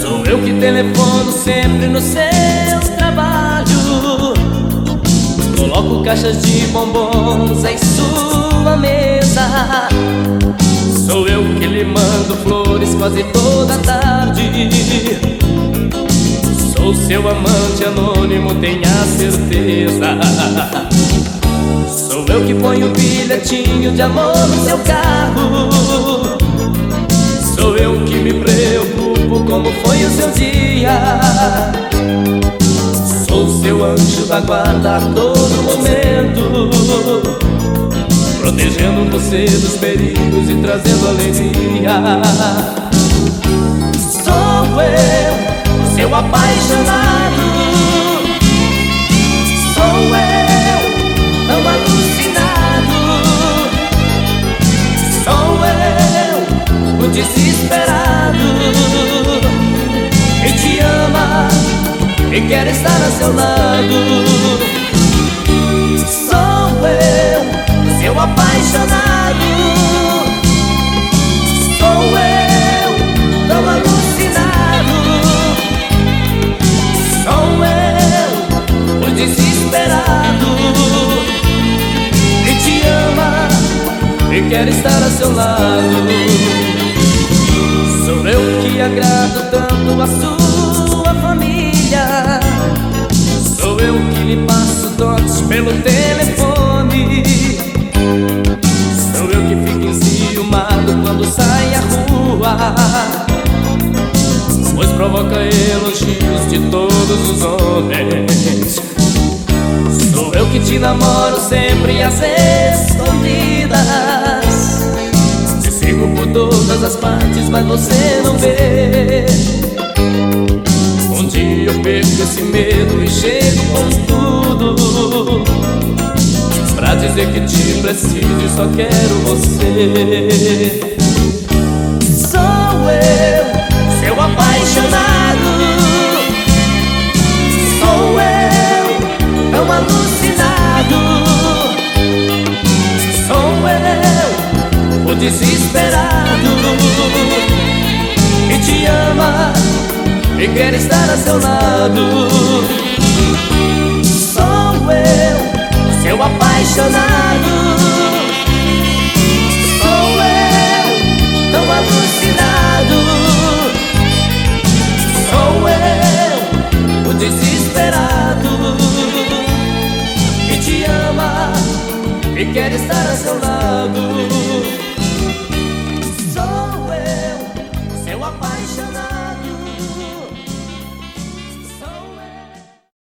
Sou eu que telefono sempre no seu trabalho Coloco caixas de bombons em sua mesa. Sou eu que lhe mando flores quase toda tarde. Sou seu amante anônimo, tenha certeza eu que ponho bilhetinho de amor no seu carro. Sou eu que me preocupo como foi o seu dia. Sou seu anjo da guarda a todo momento. Protegendo você dos perigos e trazendo alegria. Sou eu, seu apaixonado desesperado Que te ama e quer estar a seu lado. Seu apaixonado. Sou eu, tão alucinado. Sou eu, o desesperado. Que te ama e quer estar a seu lado. Sou eu agrado tanto a sua família. Sou eu que lhe passo toques pelo telefone. Quando sai à rua Pois provoca elogios de todos os homens. Sou eu que te namoro sempre às escondidas todas as partes, mas você não vê. Um dia eu perco esse medo e chego com tudo. Pra dizer que te preciso e só quero você. Sou eu, seu apaixonado. Sou eu, tão alucinado. Sou eu, o desesperado e quer estar a seu lado. Seu apaixonado. Sou eu, tão alucinado. Sou eu, o desesperado. Que te ama e quer estar a seu lado